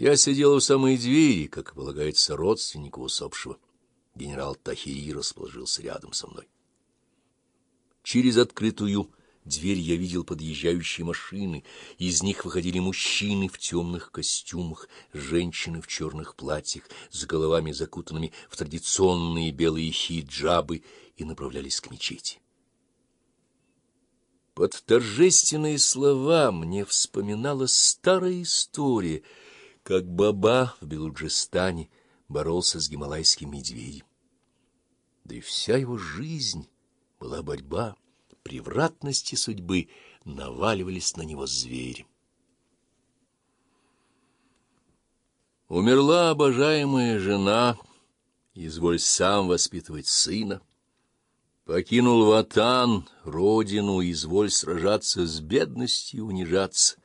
Я сидел у самой двери, как полагается родственнику усопшего. Генерал Тахири расположился рядом со мной. Через открытую дверь я видел подъезжающие машины. Из них выходили мужчины в темных костюмах, женщины в черных платьях, с головами закутанными в традиционные белые хиджабы и направлялись к мечети. Под торжественные слова мне вспоминалась старая история, как Баба в Белуджистане боролся с гималайским медведем. Да и вся его жизнь была борьба, превратности судьбы наваливались на него звери. Умерла обожаемая жена, изволь сам воспитывать сына. Покинул Ватан, родину, изволь сражаться с бедностью, унижаться.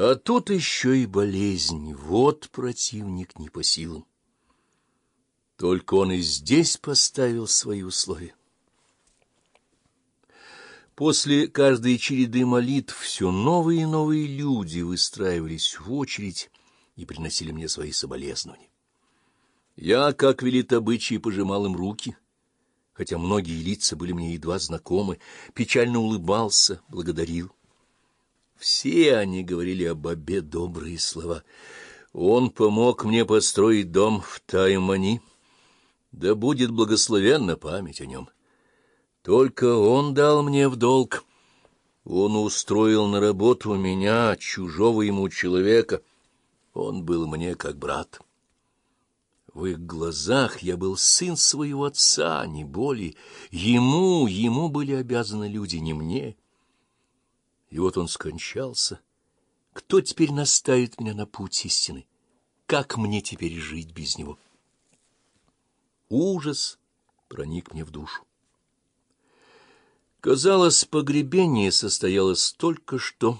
А тут еще и болезнь, вот противник не по силам. Только он и здесь поставил свои условия. После каждой череды молитв все новые и новые люди выстраивались в очередь и приносили мне свои соболезнования. Я, как велит обычай, пожимал им руки — хотя многие лица были мне едва знакомы, печально улыбался, благодарил. Все они говорили об Бабе добрые слова. Он помог мне построить дом в Таймани. Да будет благословенна память о нем. Только он дал мне в долг. Он устроил на работу меня, чужого ему человека. Он был мне как брат. В их глазах я был сын своего отца, не более. Ему, ему были обязаны люди, не мне. И вот он скончался. Кто теперь наставит меня на путь истины? Как мне теперь жить без него? Ужас проник мне в душу. Казалось, погребение состоялось только что,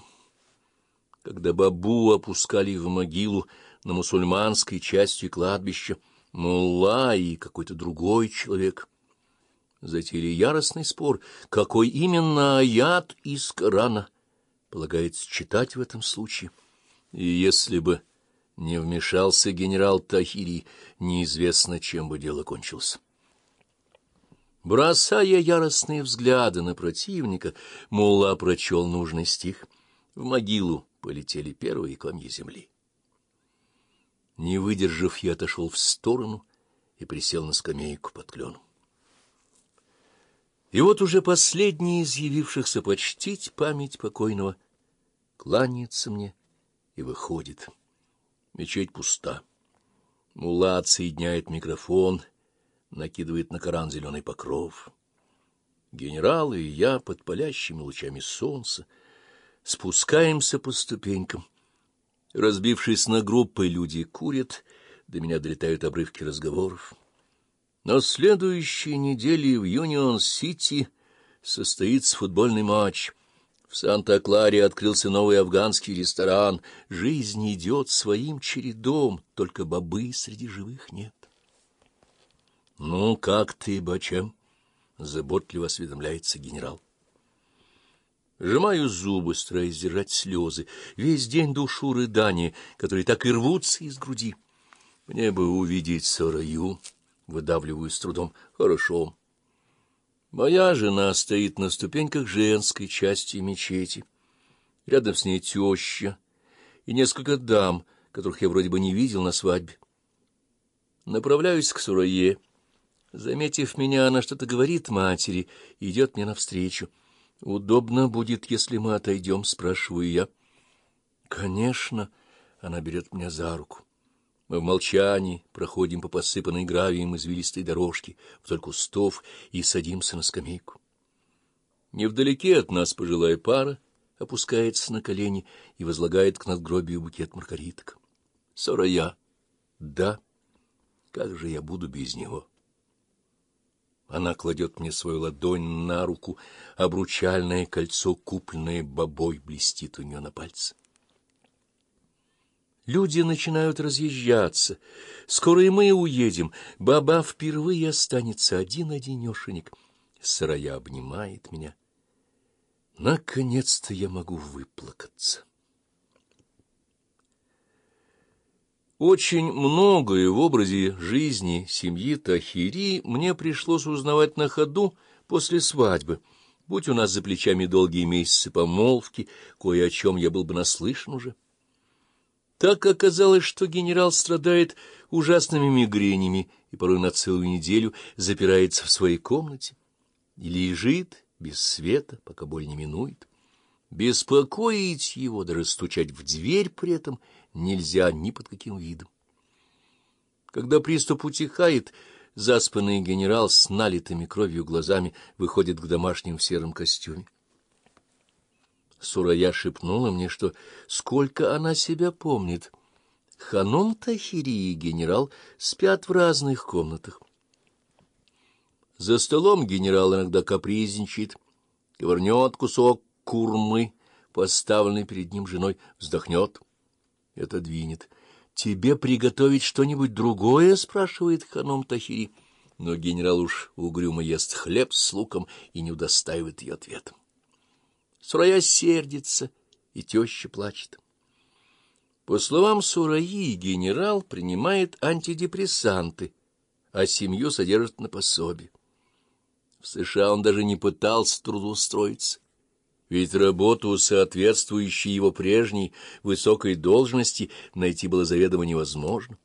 когда бабу опускали в могилу на мусульманской части кладбища, мулла и какой-то другой человек. Затеяли яростный спор, какой именно аят из Корана полагается читать в этом случае. И если бы не вмешался генерал Тахири, неизвестно, чем бы дело кончилось. Бросая яростные взгляды на противника, Мулла прочел нужный стих. В могилу полетели первые комья земли. Не выдержав, я отошел в сторону и присел на скамейку под кленом. И вот уже последний из явившихся почтить память покойного кланяется мне и выходит. Мечеть пуста. Мула отсоединяет микрофон, накидывает на Коран зеленый покров. Генерал и я под палящими лучами солнца спускаемся по ступенькам — Разбившись на группы, люди курят, до меня долетают обрывки разговоров. На следующей неделе в Юнион-Сити состоится футбольный матч. В Санта-Кларе открылся новый афганский ресторан. Жизнь идет своим чередом, только бобы среди живых нет. — Ну, как ты, Бачем? — заботливо осведомляется генерал. Сжимаю зубы, стараясь сдержать слезы. Весь день душу рыдания, которые так и рвутся из груди. Мне бы увидеть Сараю, выдавливаю с трудом. Хорошо. Моя жена стоит на ступеньках женской части мечети. Рядом с ней теща и несколько дам, которых я вроде бы не видел на свадьбе. Направляюсь к Сурае. Заметив меня, она что-то говорит матери и идет мне навстречу. — Удобно будет, если мы отойдем, — спрашиваю я. — Конечно, — она берет меня за руку. Мы в молчании проходим по посыпанной гравием извилистой дорожке вдоль кустов и садимся на скамейку. Невдалеке от нас пожилая пара опускается на колени и возлагает к надгробию букет маргариток. Сорая. Да, как же я буду без него? Она кладет мне свою ладонь на руку, обручальное кольцо, купленное бобой, блестит у нее на пальце. Люди начинают разъезжаться. Скоро и мы уедем. Баба впервые останется один-одинешенек. Сарая обнимает меня. Наконец-то я могу выплакаться. Очень многое в образе жизни семьи Тахири мне пришлось узнавать на ходу после свадьбы. Будь у нас за плечами долгие месяцы помолвки, кое о чем я был бы наслышан уже. Так оказалось, что генерал страдает ужасными мигренями и порой на целую неделю запирается в своей комнате и лежит без света, пока боль не минует. Беспокоить его, даже стучать в дверь при этом нельзя ни под каким видом. Когда приступ утихает, заспанный генерал с налитыми кровью глазами выходит к домашним в сером костюме. Сурая шепнула мне, что сколько она себя помнит. Ханом Тахири и генерал спят в разных комнатах. За столом генерал иногда капризничает, ковырнет кусок курмы, поставленный перед ним женой, вздохнет и отодвинет. — Тебе приготовить что-нибудь другое? — спрашивает ханом Тахири. Но генерал уж угрюмо ест хлеб с луком и не удостаивает ее ответом. Сурая сердится, и теща плачет. По словам Сураи, генерал принимает антидепрессанты, а семью содержит на пособие. В США он даже не пытался трудоустроиться, ведь работу, соответствующую его прежней высокой должности, найти было заведомо невозможно.